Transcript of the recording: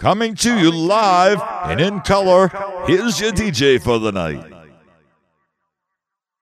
Coming to you live and in color, here's your DJ for the night.